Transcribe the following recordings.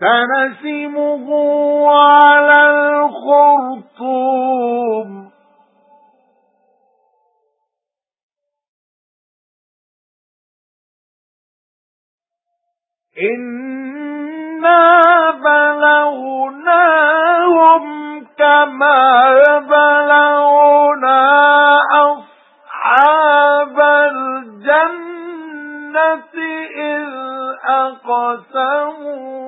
سنسمه على الخرطوم. إِنَّا بَلَوْنَاهُمْ كَمَا بَلَوْنَا أَصْحَابَ الْجَنَّةِ إِذْ أَقْسَمُوا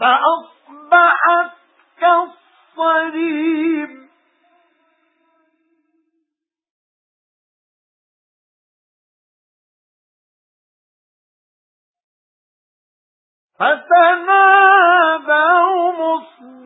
فأصبحت كالصريم. فتنادوا مصبئين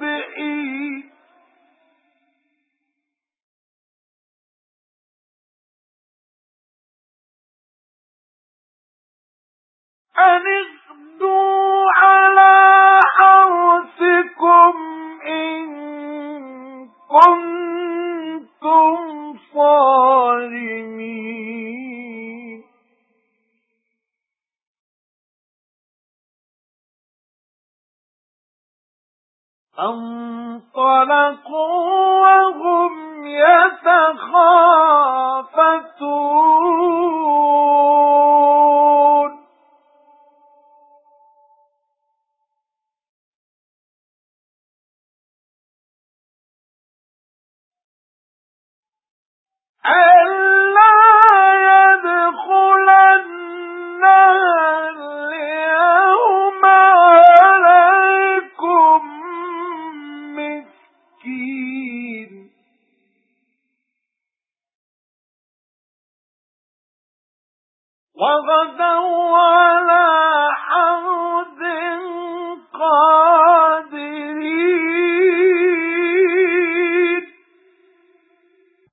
أنطلقوا وهم يتخافتون. ألا وغدوا على